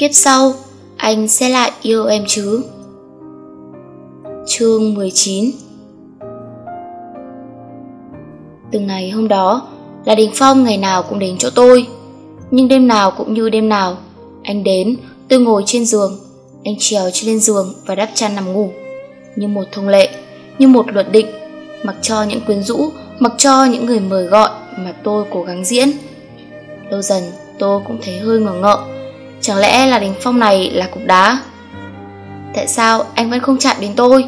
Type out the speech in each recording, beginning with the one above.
Kiếp sau, anh sẽ lại yêu em chứ? Chương 19 Từ ngày hôm đó, là Đình Phong ngày nào cũng đến chỗ tôi. Nhưng đêm nào cũng như đêm nào, anh đến, tôi ngồi trên giường, anh trèo trên lên giường và đắp chăn nằm ngủ. Như một thông lệ, như một luật định, mặc cho những quyến rũ, mặc cho những người mời gọi mà tôi cố gắng diễn. Lâu dần, tôi cũng thấy hơi ngờ ngợ. Chẳng lẽ là đỉnh Phong này là cục đá? Tại sao anh vẫn không chạm đến tôi?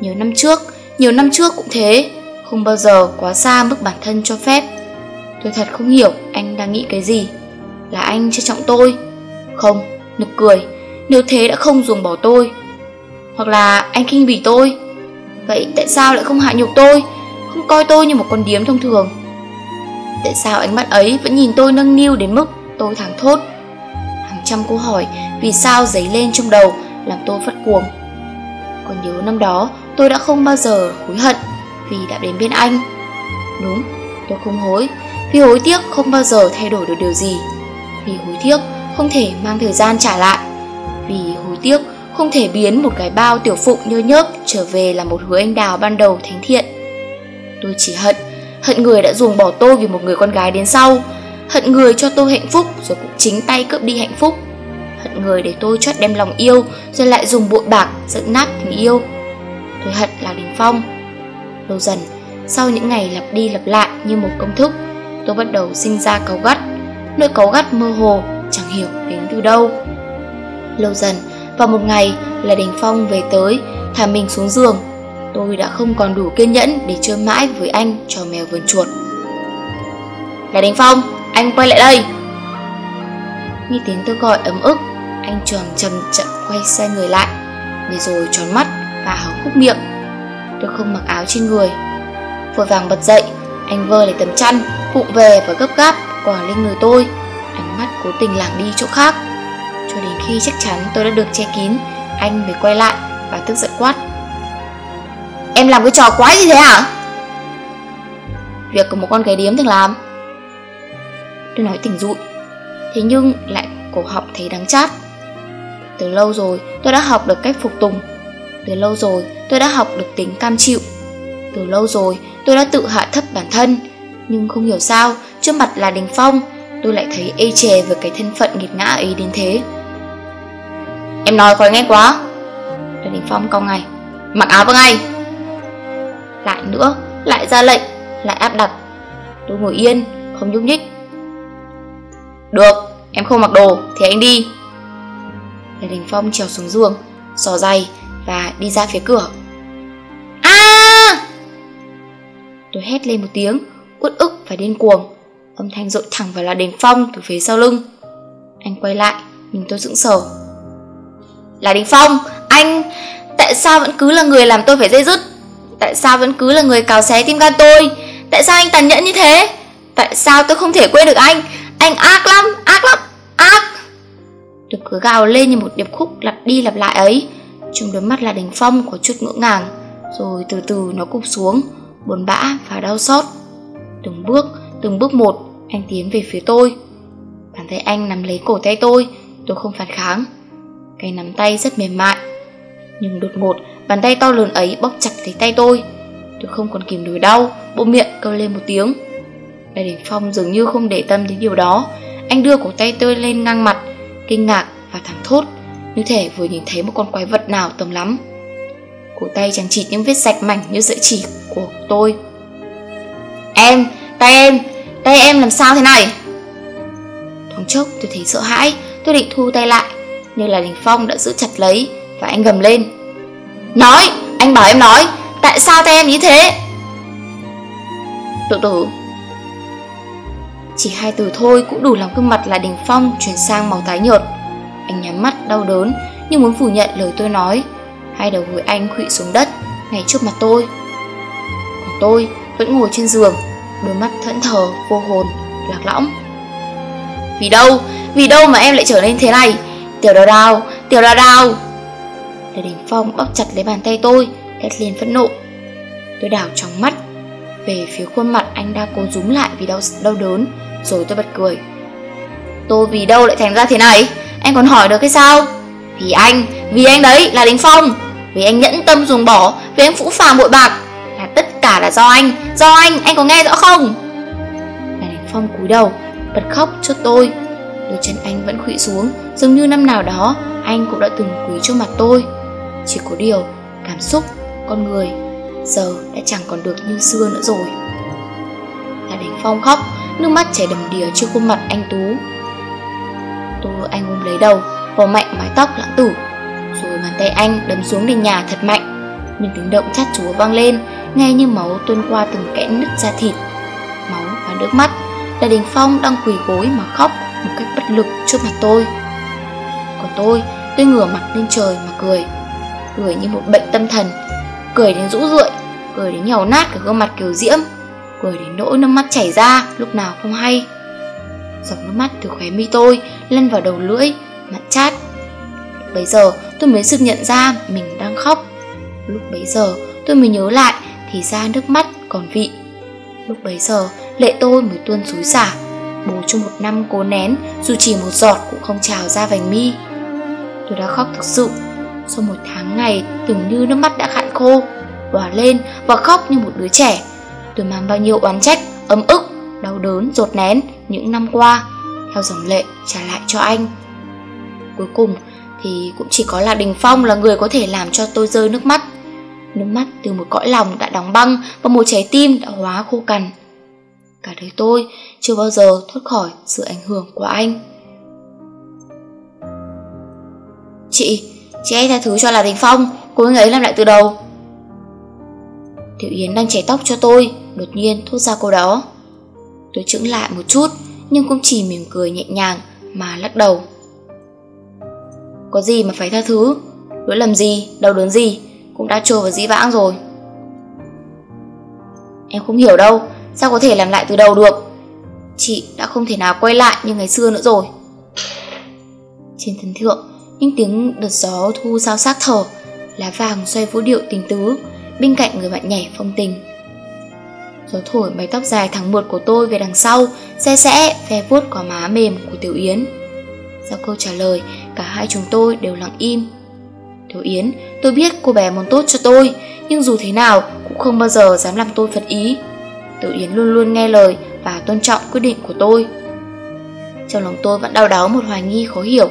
Nhiều năm trước, nhiều năm trước cũng thế, không bao giờ quá xa mức bản thân cho phép. Tôi thật không hiểu anh đang nghĩ cái gì. Là anh chưa trọng tôi? Không, nực cười, nếu thế đã không dùng bỏ tôi. Hoặc là anh khinh bỉ tôi? Vậy tại sao lại không hạ nhục tôi? Không coi tôi như một con điếm thông thường? Tại sao ánh mắt ấy vẫn nhìn tôi nâng niu đến mức tôi thẳng thốt? Trăm câu hỏi vì sao dấy lên trong đầu làm tôi phát cuồng. Còn nhớ năm đó tôi đã không bao giờ hối hận vì đã đến bên anh. Đúng, tôi không hối, vì hối tiếc không bao giờ thay đổi được điều gì. Vì hối tiếc không thể mang thời gian trả lại. Vì hối tiếc không thể biến một cái bao tiểu phụng nhơ nhớp trở về là một hứa anh đào ban đầu thánh thiện. Tôi chỉ hận, hận người đã ruồng bỏ tôi vì một người con gái đến sau, hận người cho tôi hạnh phúc, rồi cũng chính tay cướp đi hạnh phúc. Hận người để tôi chót đem lòng yêu, rồi lại dùng bội bạc dẫn nát tình yêu. Tôi hận là đình phong. Lâu dần, sau những ngày lặp đi lặp lại như một công thức, tôi bắt đầu sinh ra cáu gắt. Nỗi cáu gắt mơ hồ, chẳng hiểu đến từ đâu. Lâu dần, vào một ngày là đình phong về tới, thả mình xuống giường. Tôi đã không còn đủ kiên nhẫn để chơi mãi với anh trò mèo vườn chuột. Là đình phong anh quay lại đây. Nghe tiếng tôi gọi ấm ức, Anh tròn chậm chậm quay xe người lại, Để rồi tròn mắt và háo khúc miệng. Tôi không mặc áo trên người. Vội vàng bật dậy, Anh vơ lấy tấm chăn Vụng về và gấp gáp quả lên người tôi. Ánh mắt cố tình lảng đi chỗ khác. Cho đến khi chắc chắn tôi đã được che kín, Anh mới quay lại và tức giận quát. Em làm cái trò quái gì thế hả? Việc của một con gái điếm thường làm. Tôi nói tỉnh dụi. Thế nhưng lại cổ họng thấy đắng chát. Từ lâu rồi, tôi đã học được cách phục tùng. Từ lâu rồi, tôi đã học được tính cam chịu. Từ lâu rồi, tôi đã tự hạ thấp bản thân. Nhưng không hiểu sao, Trước mặt là Đình Phong, Tôi lại thấy ê chề với cái thân phận nghiệt ngã ấy đến thế. Em nói khỏi nghe quá. Đoàn Đình Phong cau ngay Mặc áo vào ngay. Lại nữa, Lại ra lệnh, Lại áp đặt. Tôi ngồi yên, Không nhúc nhích được, em không mặc đồ thì anh đi. Lê Đình Phong trèo xuống giường Xò giày và đi ra phía cửa. À Tôi hét lên một tiếng Uất ức và điên cuồng. Âm thanh rộn thẳng vào là Đình Phong từ phía sau lưng. Anh quay lại Nhìn tôi sững sờ. Là Đình Phong Anh Tại sao vẫn cứ là người làm tôi phải dây dứt? Tại sao vẫn cứ là người cào xé tim gan tôi? Tại sao anh tàn nhẫn như thế? Tại sao tôi không thể quên được anh? Anh ác lắm, ác lắm, ác. Tôi cứ gào lên như một điệp khúc lặp đi lặp lại ấy. Trong đôi mắt là đỉnh phong có chút ngỡ ngàng Rồi từ từ nó cụp xuống Buồn bã và đau xót. Từng bước, từng bước một Anh tiến về phía tôi. Bàn tay anh nắm lấy cổ tay tôi Tôi không phản kháng. Cái nắm tay rất mềm mại. Nhưng đột ngột Bàn tay to lớn ấy bóp chặt lấy tay tôi. Tôi không còn kìm nổi đau Bộ miệng kêu lên một tiếng. Lê Đình Phong dường như không để tâm đến điều đó. Anh đưa cổ tay tôi lên ngang mặt Kinh ngạc và thẳng thốt. Như thể vừa nhìn thấy một con quái vật nào tầm lắm. Cổ tay chẳng chỉ những vết sạch mảnh như sợi chỉ của tôi. Em, tay em, tay em làm sao thế này? Thoáng chốc tôi thấy sợ hãi Tôi định thu tay lại. Nhưng là Đình Phong đã giữ chặt lấy Và anh gầm lên. Nói, anh bảo em nói Tại sao tay em như thế? Tự tử chỉ hai từ thôi cũng đủ làm gương mặt là Đình Phong chuyển sang màu tái nhợt. Anh nhắm mắt đau đớn nhưng muốn phủ nhận lời tôi nói. Hai đầu gối anh khuỵu xuống đất ngay trước mặt tôi. Còn tôi vẫn ngồi trên giường, đôi mắt thẫn thờ, vô hồn, lạc lõng. Vì đâu, vì đâu mà em lại trở nên thế này? Tiểu đào đào, tiểu đào đào. Lê Đình Phong bóp chặt lấy bàn tay tôi, hét lên phẫn nộ. Tôi đảo trong mắt về phía khuôn mặt anh đang cố rúm lại vì đau, đau đớn rồi tôi bật cười. Tôi vì đâu lại thành ra thế này? Anh còn hỏi được cái sao? Vì anh, vì anh đấy là Đình Phong. Vì anh nhẫn tâm dùng bỏ Vì anh phũ phàng bội bạc. Là tất cả là do anh. Do anh, anh có nghe rõ không? Là Đình Phong cúi đầu Bật khóc cho tôi. Đôi chân anh vẫn khụy xuống Giống như năm nào đó Anh cũng đã từng quỳ trước mặt tôi. Chỉ có điều Cảm xúc, con người Giờ đã chẳng còn được như xưa nữa rồi. Là Đình Phong khóc Nước mắt chảy đầm đìa trên khuôn mặt anh Tú. Tôi, anh ôm lấy đầu, Vò mạnh mái tóc lãng tử. Rồi bàn tay anh đấm xuống nền nhà thật mạnh. Nhưng tiếng động chát chúa vang lên, Nghe như máu tuôn qua từng kẽ nứt da thịt. Máu và nước mắt, Là Đình Phong đang quỳ gối mà khóc Một cách bất lực trước mặt tôi. Còn tôi Tôi ngửa mặt lên trời mà cười. Cười như một bệnh tâm thần. Cười đến rũ rượi, Cười đến nhàu nát cả gương mặt kiều diễm. Cười đến nỗi nước mắt chảy ra, Lúc nào không hay. Dòng nước mắt từ khóe mi tôi Lăn vào đầu lưỡi Mặn chát. Bây giờ tôi mới sực nhận ra Mình đang khóc. Lúc bấy giờ tôi mới nhớ lại Thì ra nước mắt còn vị. Lúc bấy giờ lệ tôi mới tuôn xối xả. Bố trong một năm cố nén, Dù chỉ một giọt cũng không trào ra vành mi. Tôi đã khóc thực sự. Sau một tháng ngày tưởng như nước mắt đã khạn khô, Hòa lên và khóc như một đứa trẻ. Tôi mang bao nhiêu oán trách, ấm ức, đau đớn, rột nén những năm qua. Theo dòng lệ trả lại cho anh. Cuối cùng thì cũng chỉ có là Đình Phong là người có thể làm cho tôi rơi nước mắt. Nước mắt từ một cõi lòng đã đóng băng và một trái tim đã hóa khô cằn. Cả đời tôi chưa bao giờ thoát khỏi sự ảnh hưởng của anh. Chị, chị hãy tha thứ cho là Đình Phong Cô ấy làm lại từ đầu. Tiểu Yến đang chảy tóc cho tôi. Đột nhiên thốt ra câu đó. Tôi chững lại một chút Nhưng cũng chỉ mỉm cười nhẹ nhàng Mà lắc đầu. Có gì mà phải tha thứ? Lỗi lầm gì, đau đớn gì? Cũng đã trôi vào dĩ vãng rồi. Em không hiểu đâu Sao có thể làm lại từ đầu được? Chị đã không thể nào quay lại như ngày xưa nữa rồi. Trên thân thượng Những tiếng đợt gió thu sao sát thở Lá vàng xoay vũ điệu tình tứ Bên cạnh người bạn nhảy phong tình. Gió thổi mái tóc dài thẳng mượt của tôi về đằng sau Xe sẽ phe vuốt có má mềm của Tiểu Yến. Sau câu trả lời, Cả hai chúng tôi đều lặng im. Tiểu Yến, Tôi biết cô bé muốn tốt cho tôi, Nhưng dù thế nào cũng không bao giờ dám làm tôi phật ý. Tiểu Yến luôn luôn nghe lời Và tôn trọng quyết định của tôi. Trong lòng tôi vẫn đau đáu một hoài nghi khó hiểu.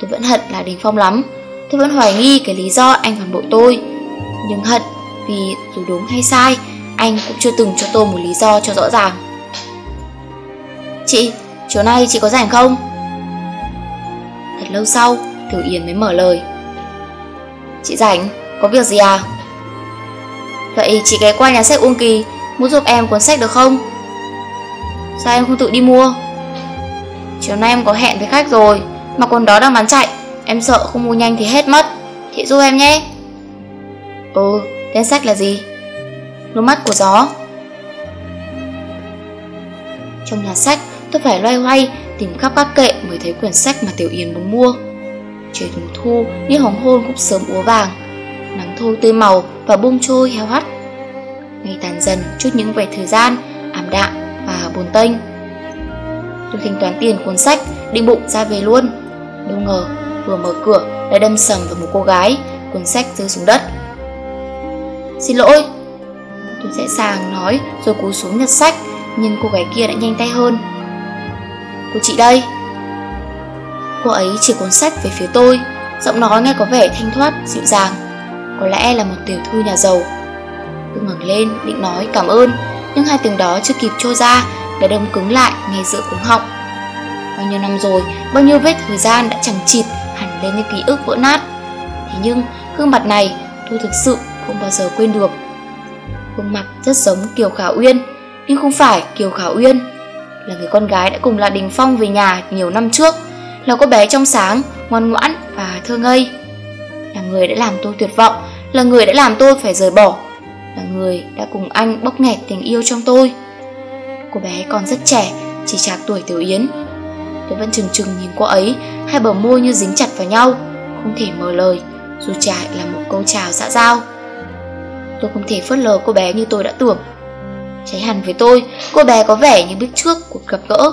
Tôi vẫn hận là Đình Phong lắm. Tôi vẫn hoài nghi cái lý do anh phản bội tôi. Nhưng hận vì dù đúng hay sai anh cũng chưa từng cho tôi một lý do cho rõ ràng Chị, chiều nay chị có rảnh không? Thật lâu sau, Tiểu Yến mới mở lời Chị rảnh, có việc gì à? Vậy chị ghé qua nhà sách Uông Kỳ Mua giúp em cuốn sách được không? Sao em không tự đi mua? Chiều nay em có hẹn với khách rồi Mà quần đó đang bán chạy Em sợ không mua nhanh thì hết mất Chị giúp em nhé Ừ, tên sách là gì? Nước mắt của gió. Trong nhà sách, tôi phải loay hoay Tìm khắp các kệ mới thấy quyển sách mà Tiểu Yến muốn mua. Trời mùa thu, như hồng hôn cũng sớm úa vàng. Nắng thôi tươi màu và buông trôi heo hắt. Ngày tàn dần, chút những vẻ thời gian, ảm đạm và buồn tênh. Tôi thanh toán tiền cuốn sách, Định bụng ra về luôn. Đâu ngờ, vừa mở cửa, đã đâm sầm vào một cô gái, Cuốn sách rơi xuống đất. Xin lỗi dễ dàng nói rồi cú xuống nhặt sách Nhưng cô gái kia đã nhanh tay hơn. Cô chị đây. Cô ấy chỉ cuốn sách về phía tôi Giọng nói nghe có vẻ thanh thoát, dịu dàng. Có lẽ là một tiểu thư nhà giàu. Tôi ngẩng lên định nói cảm ơn Nhưng hai tiếng đó chưa kịp trôi ra Đã đông cứng lại ngay giữa cuống họng. Bao nhiêu năm rồi Bao nhiêu vết thời gian đã chẳng chịt Hẳn lên những ký ức vỡ nát. Thế nhưng gương mặt này tôi thực sự không bao giờ quên được. Khuôn mặt rất giống Kiều Khả Uyên Nhưng không phải Kiều Khả Uyên Là người con gái đã cùng là Đình Phong về nhà nhiều năm trước Là cô bé trong sáng, ngoan ngoãn và thơ ngây. Là người đã làm tôi tuyệt vọng Là người đã làm tôi phải rời bỏ Là người đã cùng anh bóc nghẹt tình yêu trong tôi. Cô bé còn rất trẻ Chỉ chạc tuổi Tiểu Yến. Tôi vẫn chừng chừng nhìn cô ấy Hai bờ môi như dính chặt vào nhau Không thể mở lời Dù trải là một câu chào xã giao. Tôi không thể phớt lờ cô bé như tôi đã tưởng Trái hẳn với tôi Cô bé có vẻ như biết trước cuộc gặp gỡ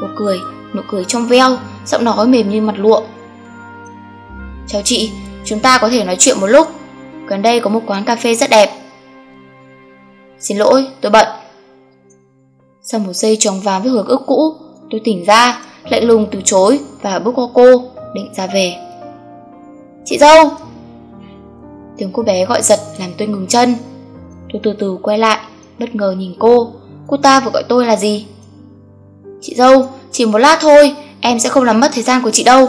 Cô cười nụ cười trong veo, giọng nói mềm như mặt lụa. Chào chị, chúng ta có thể nói chuyện một lúc. Gần đây có một quán cà phê rất đẹp. Xin lỗi, tôi bận. Sau một giây tròng vàng với hồi ức cũ, tôi tỉnh ra, lạnh lùng từ chối và bước qua cô, định ra về. Chị dâu! Tiếng cô bé gọi giật làm tôi ngừng chân. Tôi từ từ quay lại, bất ngờ nhìn cô. Cô ta vừa gọi tôi là gì? Chị dâu, chỉ một lát thôi, em sẽ không làm mất thời gian của chị đâu.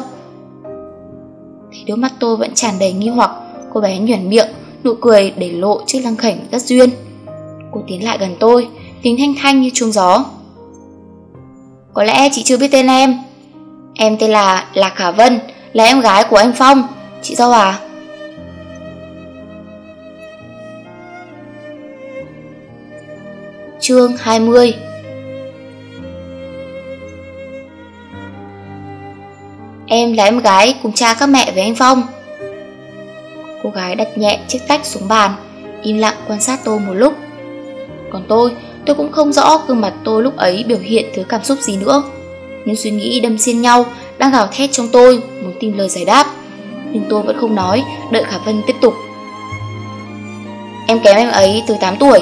Thấy đôi mắt tôi vẫn tràn đầy nghi hoặc, cô bé nhuẩn miệng, nụ cười để lộ chiếc lăng khảnh rất duyên. Cô tiến lại gần tôi, tiếng thanh thanh như chuông gió. Có lẽ chị chưa biết tên em. Em tên là Lạc Khả Vân, là em gái của anh Phong. Chị dâu à? Chương 20 Em là em gái cùng cha các mẹ với anh Phong. Cô gái đặt nhẹ chiếc tách xuống bàn Im lặng quan sát tôi một lúc. Còn tôi, tôi cũng không rõ gương mặt tôi lúc ấy biểu hiện thứ cảm xúc gì nữa. Những suy nghĩ đâm xiên nhau đang gào thét trong tôi Muốn tìm lời giải đáp. Nhưng tôi vẫn không nói, đợi Khả Vân tiếp tục. Em kém em ấy từ 8 tuổi.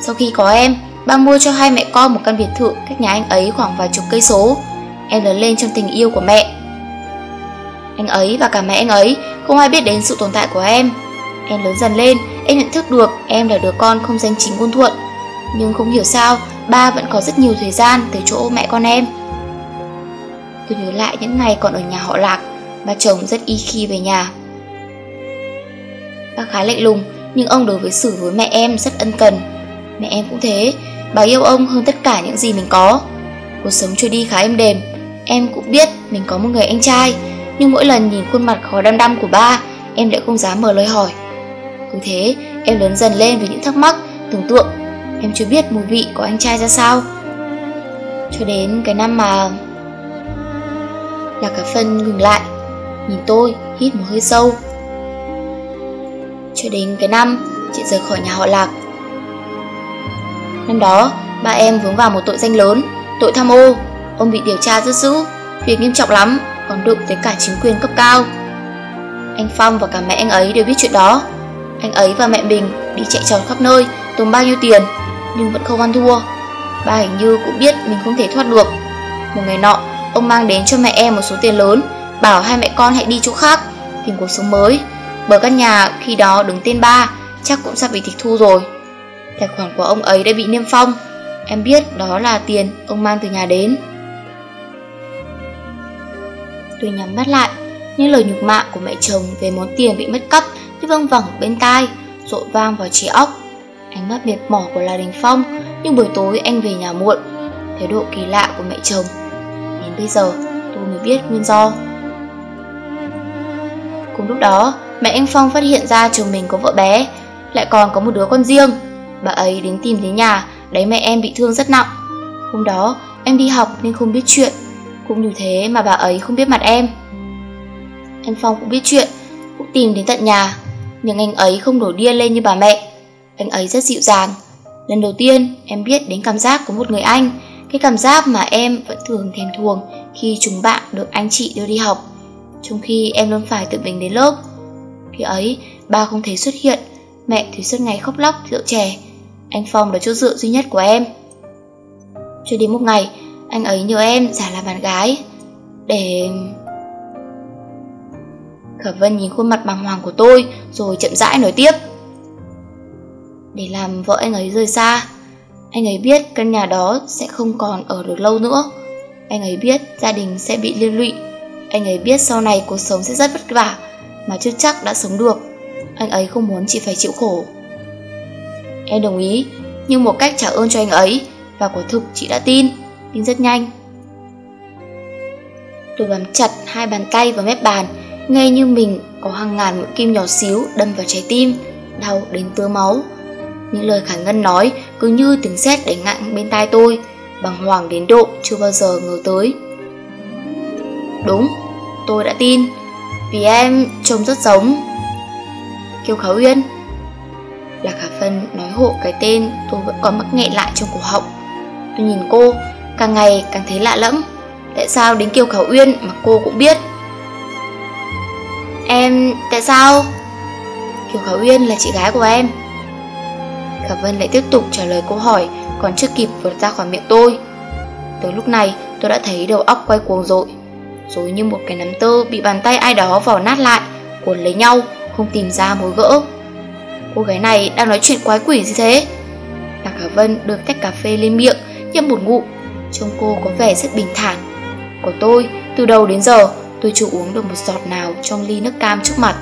Sau khi có em, ba mua cho hai mẹ con một căn biệt thự cách nhà anh ấy khoảng vài chục cây số Em lớn lên trong tình yêu của mẹ anh ấy và cả mẹ anh ấy không ai biết đến sự tồn tại của em. Em lớn dần lên, em nhận thức được em là đứa con không danh chính ngôn thuận. Nhưng không hiểu sao, ba vẫn có rất nhiều thời gian tới chỗ mẹ con em. Tôi nhớ lại những ngày còn ở nhà họ Lạc, ba chồng rất y khi về nhà. Ba khá lạnh lùng, nhưng ông đối với xử với mẹ em rất ân cần. Mẹ em cũng thế, bà yêu ông hơn tất cả những gì mình có. Cuộc sống trôi đi khá êm đềm, em cũng biết mình có một người anh trai, nhưng mỗi lần nhìn khuôn mặt khó đăm đăm của ba Em lại không dám mở lời hỏi. Cứ thế em lớn dần lên với những thắc mắc Tưởng tượng. Em chưa biết mùi vị của anh trai ra sao. Cho đến cái năm mà Là cả phân ngừng lại Nhìn tôi hít một hơi sâu. Cho đến cái năm Chị rời khỏi nhà họ Lạc Năm đó Ba em vướng vào một tội danh lớn Tội tham ô Ông bị điều tra rất dữ Việc nghiêm trọng lắm còn đụng tới cả chính quyền cấp cao. Anh Phong và cả mẹ anh ấy đều biết chuyện đó. Anh ấy và mẹ mình đi chạy tròn khắp nơi, tốn bao nhiêu tiền, nhưng vẫn không ăn thua. Ba hình như cũng biết mình không thể thoát được. Một ngày nọ, ông mang đến cho mẹ em một số tiền lớn, bảo hai mẹ con hãy đi chỗ khác, tìm cuộc sống mới. Bởi căn nhà khi đó đứng tên ba, chắc cũng sắp bị tịch thu rồi. Tài khoản của ông ấy đã bị niêm phong. Em biết đó là tiền ông mang từ nhà đến. Tôi nhắm mắt lại, những lời nhục mạ của mẹ chồng về món tiền bị mất cắp như văng vẳng bên tai, rội vang vào trí óc. Ánh mắt mệt mỏi của La Đình Phong, nhưng buổi tối anh về nhà muộn. Thái độ kỳ lạ của mẹ chồng. Đến bây giờ, tôi mới biết nguyên do. Cùng lúc đó, mẹ anh Phong phát hiện ra chồng mình có vợ bé, lại còn có một đứa con riêng. Bà ấy đến tìm đến nhà, đấy mẹ em bị thương rất nặng. Hôm đó, em đi học nên không biết chuyện. Cũng như thế mà bà ấy không biết mặt em. Anh Phong cũng biết chuyện Cũng tìm đến tận nhà. Nhưng anh ấy không đổ điên lên như bà mẹ. Anh ấy rất dịu dàng. Lần đầu tiên em biết đến cảm giác của một người anh. Cái cảm giác mà em vẫn thường thèm thuồng Khi chúng bạn được anh chị đưa đi học. Trong khi em luôn phải tự mình đến lớp. Khi ấy ba không thấy xuất hiện. Mẹ thì suốt ngày khóc lóc rượu chè. Anh Phong là chỗ dựa duy nhất của em. Cho đến một ngày, anh ấy nhờ em giả làm bạn gái Để... Khả Vân nhìn khuôn mặt bàng hoàng của tôi Rồi chậm rãi nói tiếp. Để làm vợ anh ấy rời xa, Anh ấy biết căn nhà đó sẽ không còn ở được lâu nữa. Anh ấy biết gia đình sẽ bị liên lụy. Anh ấy biết sau này cuộc sống sẽ rất vất vả Mà chưa chắc đã sống được. Anh ấy không muốn chị phải chịu khổ. Em đồng ý Nhưng một cách trả ơn cho anh ấy Và quả thực chị đã tin tin rất nhanh. Tôi bám chặt hai bàn tay vào mép bàn, ngay như mình có hàng ngàn mũi kim nhỏ xíu đâm vào trái tim, đau đến tứa máu. Những lời Khả Ngân nói cứ như tiếng sét đánh nặng bên tai tôi, bằng hoàng đến độ chưa bao giờ ngờ tới. Đúng, tôi đã tin, vì em trông rất giống. Kiều Khả Uyên là Khả Phân nói hộ cái tên tôi vẫn còn mắc nghẹn lại trong cổ họng. Tôi nhìn cô, càng ngày càng thấy lạ lẫm. Tại sao đến Kiều Khảo Uyên mà cô cũng biết? Em... tại sao? Kiều Khảo Uyên là chị gái của em. Khả Vân lại tiếp tục trả lời câu hỏi Còn chưa kịp vượt ra khỏi miệng tôi. Tới lúc này tôi đã thấy đầu óc quay cuồng rồi Rồi như một cái nắm tơ bị bàn tay ai đó vò nát lại Cuốn lấy nhau Không tìm ra mối gỡ. Cô gái này đang nói chuyện quái quỷ gì thế? Lạc Hà Vân được tách cà phê lên miệng Nhấp một ngụm. Trông cô có vẻ rất bình thản. Còn tôi từ đầu đến giờ Tôi chưa uống được một giọt nào trong ly nước cam trước mặt.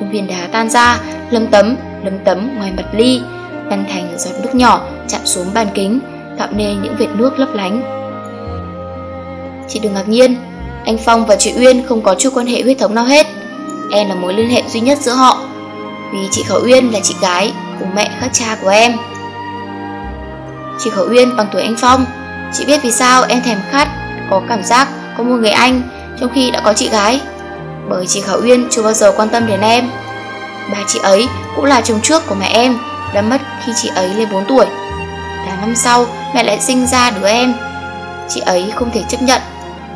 Những viên đá tan ra Lấm tấm, lấm tấm ngoài mặt ly Lăn thành giọt nước nhỏ chạm xuống bàn kính Tạo nên những vệt nước lấp lánh. Chị đừng ngạc nhiên Anh Phong và chị Uyên không có chút quan hệ huyết thống nào hết. Em là mối liên hệ duy nhất giữa họ. Vì chị Khẩu Uyên là chị gái Cùng mẹ khác cha của em. Chị Khẩu Uyên bằng tuổi anh Phong. Chị biết vì sao em thèm khát, Có cảm giác, có một người anh Trong khi đã có chị gái. Bởi chị Khẩu Uyên chưa bao giờ quan tâm đến em. Bà chị ấy cũng là chồng trước của mẹ em, Đã mất khi chị ấy lên 4 tuổi. Đã năm sau, mẹ lại sinh ra đứa em. Chị ấy không thể chấp nhận.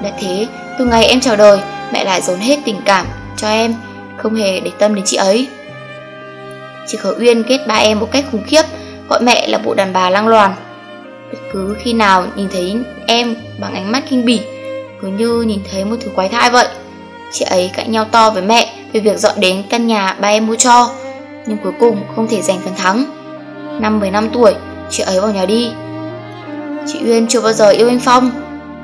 Đã thế, từ ngày em chào đời, Mẹ lại dồn hết tình cảm cho em, Không hề để tâm đến chị ấy. Chị Khởi Uyên ghét ba em một cách khủng khiếp. Gọi mẹ là bộ đàn bà lang loàn. Bất cứ khi nào nhìn thấy em bằng ánh mắt kinh bỉ Cứ như nhìn thấy một thứ quái thai vậy. Chị ấy cãi nhau to với mẹ Về việc dọn đến căn nhà ba em mua cho Nhưng cuối cùng không thể giành phần thắng. Năm 15 tuổi Chị ấy vào nhà đi. Chị Uyên chưa bao giờ yêu anh Phong.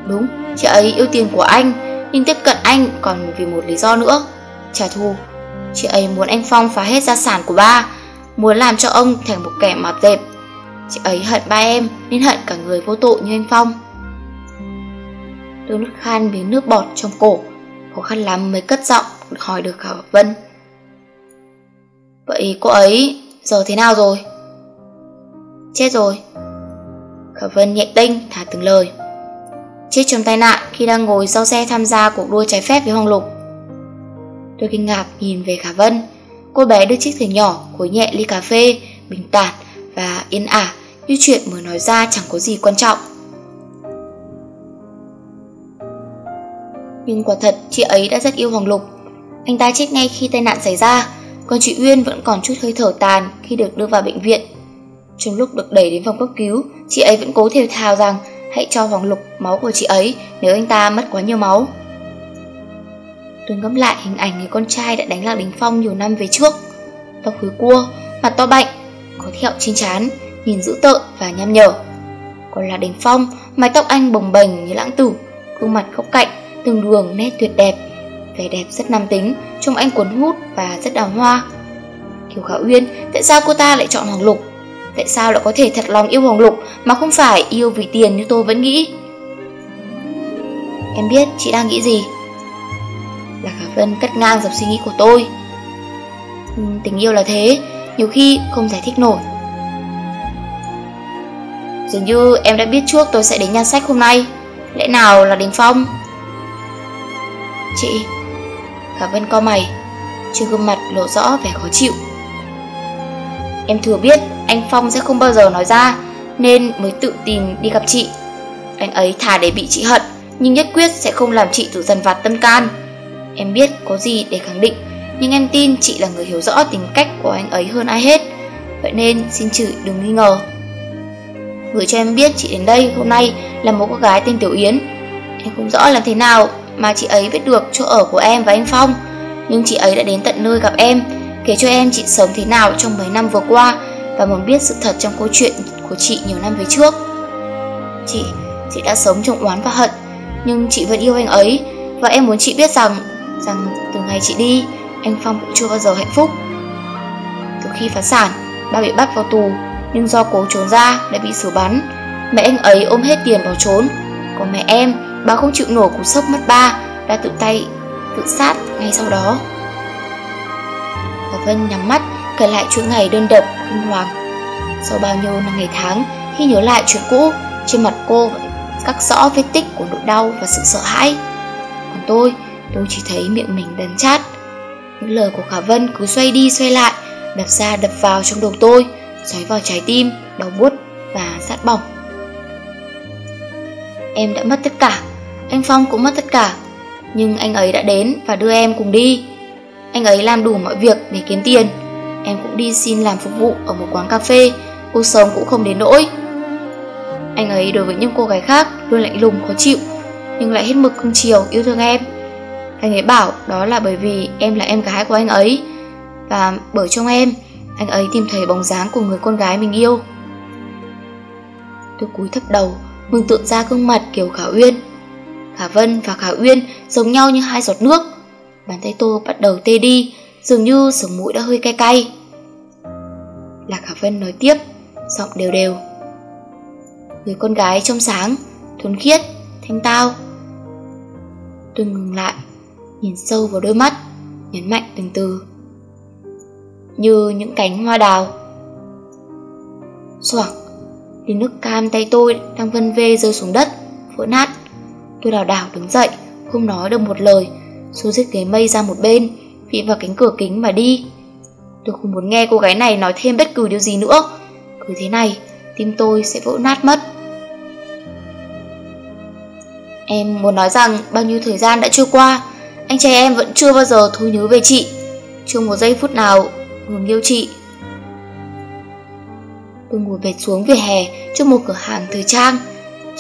Đúng, chị ấy yêu tiền của anh Nhưng tiếp cận anh còn vì một lý do nữa. Trả thù. Chị ấy muốn anh Phong phá hết gia sản của ba, Muốn làm cho ông thành một kẻ mọt dẹp. Chị ấy hận ba em Nên hận cả người vô tội như anh Phong. Tôi nước khan miếng nước bọt trong cổ, Khó khăn lắm mới cất giọng hỏi được Khả Vân. Vậy cô ấy giờ thế nào rồi? Chết rồi. Khả Vân nhẹ tinh thả từng lời. Chết trong tai nạn khi đang ngồi sau xe tham gia cuộc đua trái phép với Hoàng Lục. Tôi kinh ngạc nhìn về Khả Vân, Cô bé đưa chiếc thìa nhỏ, khối nhẹ ly cà phê, Bình tản và yên ả Như chuyện mới nói ra chẳng có gì quan trọng. Nhưng quả thật chị ấy đã rất yêu Hoàng Lục. Anh ta chết ngay khi tai nạn xảy ra, Còn chị Uyên vẫn còn chút hơi thở tàn khi được đưa vào bệnh viện. Trong lúc được đẩy đến phòng cấp cứu, Chị ấy vẫn cố thều thào rằng Hãy cho Hoàng Lục máu của chị ấy, Nếu anh ta mất quá nhiều máu. Tôi ngẫm lại hình ảnh người con trai đã đánh Lạc Đình Phong nhiều năm về trước. Tóc khối cua, mặt to bạnh Có thẹo trên trán Nhìn dữ tợn và nham nhở. Còn Lạc Đình Phong, mái tóc anh bồng bềnh như lãng tử Gương mặt khóc cạnh từng đường nét tuyệt đẹp vẻ đẹp rất nam tính trông anh cuốn hút và rất đào hoa. Kiều khả uyên tại sao cô ta lại chọn hoàng lục? Tại sao lại có thể thật lòng yêu hoàng lục mà không phải yêu vì tiền như tôi vẫn nghĩ? Em biết chị đang nghĩ gì? Là khả vân cắt ngang dòng suy nghĩ của tôi. Ừ, tình yêu là thế, nhiều khi không giải thích nổi. Dường như em đã biết trước tôi sẽ đến nhan sách hôm nay. Lẽ nào là đình phong? Chị, Khả Vân co mày, Trên gương mặt lộ rõ vẻ khó chịu. Em thừa biết anh Phong sẽ không bao giờ nói ra, Nên mới tự tìm đi gặp chị. Anh ấy thà để bị chị hận, Nhưng nhất quyết sẽ không làm chị tự dần vặt tâm can. Em biết có gì để khẳng định Nhưng em tin chị là người hiểu rõ tính cách của anh ấy hơn ai hết. Vậy nên xin chị đừng nghi ngờ. Gửi cho em biết chị đến đây hôm nay là một cô gái tên Tiểu Yến. Em không rõ làm thế nào mà chị ấy biết được chỗ ở của em và anh Phong. Nhưng chị ấy đã đến tận nơi gặp em Kể cho em chị sống thế nào trong mấy năm vừa qua Và muốn biết sự thật trong câu chuyện của chị nhiều năm về trước. Chị, chị đã sống trong oán và hận Nhưng chị vẫn yêu anh ấy Và em muốn chị biết rằng Rằng từ ngày chị đi Anh Phong cũng chưa bao giờ hạnh phúc. Từ khi phá sản Ba bị bắt vào tù Nhưng do cố trốn ra đã bị xử bắn. Mẹ anh ấy ôm hết tiền bỏ trốn Còn mẹ em Bà không chịu nổi cú sốc mất ba Đã tự tay tự sát ngay sau đó. Và Vân nhắm mắt kể lại chuỗi ngày đơn độc kinh hoàng. Sau bao nhiêu năm ngày tháng Khi nhớ lại chuyện cũ Trên mặt cô vẫn cắt rõ vết tích của nỗi đau và sự sợ hãi. Còn tôi, tôi chỉ thấy miệng mình đần chát Những lời của Khả Vân cứ xoay đi xoay lại Đập ra đập vào trong đầu tôi Xoáy vào trái tim, đau buốt và sát bỏng Em đã mất tất cả anh Phong cũng mất tất cả. Nhưng anh ấy đã đến và đưa em cùng đi. Anh ấy làm đủ mọi việc để kiếm tiền. Em cũng đi xin làm phục vụ ở một quán cà phê, cuộc sống cũng không đến nỗi. Anh ấy đối với những cô gái khác luôn lạnh lùng khó chịu, nhưng lại hết mực cưng chiều yêu thương em. Anh ấy bảo đó là bởi vì em là em gái của anh ấy. Và bởi trong em Anh ấy tìm thấy bóng dáng của người con gái mình yêu. Tôi cúi thấp đầu Mừng tượng ra gương mặt kiểu Khả Uyên. Khả Vân và Khả Uyên giống nhau như hai giọt nước. Bàn tay tôi bắt đầu tê đi Dường như sống mũi đã hơi cay cay. Là Khả Vân nói tiếp Giọng đều đều. Người con gái trong sáng Thuần khiết, thanh tao. Tôi ngừng lại nhìn sâu vào đôi mắt, nhấn mạnh từng từ. Như những cánh hoa đào. xoạc ly nước cam tay tôi đang vân vê rơi xuống đất, vỡ nát. Tôi đào đảo đứng dậy, không nói được một lời, xô chiếc ghế mây ra một bên, vị vào cánh cửa kính mà đi. Tôi không muốn nghe cô gái này nói thêm bất cứ điều gì nữa. Cứ thế này, tim tôi sẽ vỡ nát mất. Em muốn nói rằng bao nhiêu thời gian đã trôi qua, anh trai em vẫn chưa bao giờ thôi nhớ về chị. Chưa một giây phút nào ngừng yêu chị. Tôi ngồi bệt xuống vỉa hè trước một cửa hàng thời trang.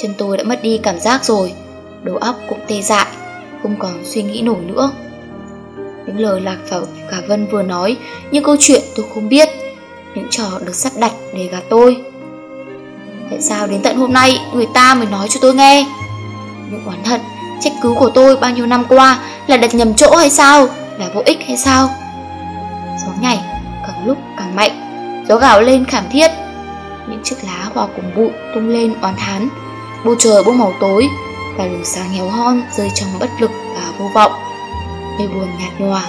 Chân tôi đã mất đi cảm giác rồi. Đầu óc cũng tê dại, Không còn suy nghĩ nổi nữa. Những lời Lạc và cả Vân vừa nói, Những câu chuyện tôi không biết, Những trò được sắp đặt để gạt tôi. Tại sao đến tận hôm nay Người ta mới nói cho tôi nghe? Những oán hận Trách cứ của tôi bao nhiêu năm qua là đặt nhầm chỗ hay sao? Là vô ích hay sao? Gió nhảy, càng lúc càng mạnh. Gió gào lên khảm thiết. Những chiếc lá hòa cùng bụi tung lên oán thán Bầu trời bốc màu tối Và luồng sáng héo hon rơi trong bất lực và vô vọng. Mây buồn nhạt nhòa,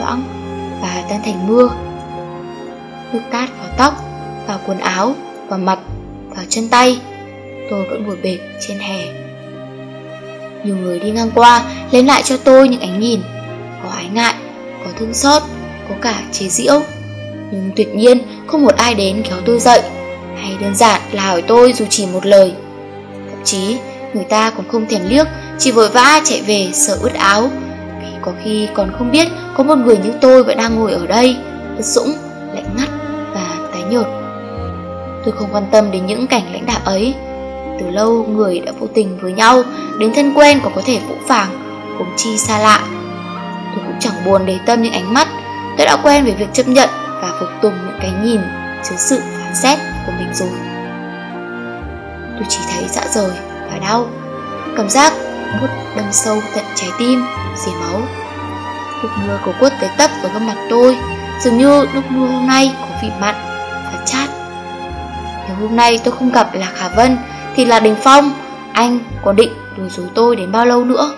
Loãng và tan thành mưa. Nước cát vào tóc, Vào quần áo, Vào mặt, Vào chân tay. Tôi vẫn ngồi bệt trên hè nhiều người đi ngang qua Lên lại cho tôi những ánh nhìn. Có ái ngại, có thương xót, có cả chế giễu. Nhưng tuyệt nhiên không một ai đến kéo tôi dậy. Hay đơn giản là hỏi tôi dù chỉ một lời. Thậm chí người ta còn không thèm liếc Chỉ vội vã chạy về sợ ướt áo. Vì có khi còn không biết có một người như tôi vẫn đang ngồi ở đây Ướt sũng, lạnh ngắt và tái nhợt. Tôi không quan tâm đến những cảnh lãnh đạo ấy từ lâu người đã vô tình với nhau, Đến thân quen còn có thể vũ phàng Cũng chi xa lạ. Tôi cũng chẳng buồn để tâm những ánh mắt, Tôi đã quen với việc chấp nhận Và phục tùng những cái nhìn chứa sự phán xét của mình rồi. Tôi chỉ thấy dạ dã rời và đau, Cảm giác bút đâm sâu tận trái tim, Dì máu. Nước mưa cổ quất tới tấp vào gương mặt tôi, Dường như nước mưa hôm nay có vị mặn và chát. Nếu hôm nay tôi không gặp là Khả Vân thì là Đình Phong. Anh có định lừa dối tôi đến bao lâu nữa?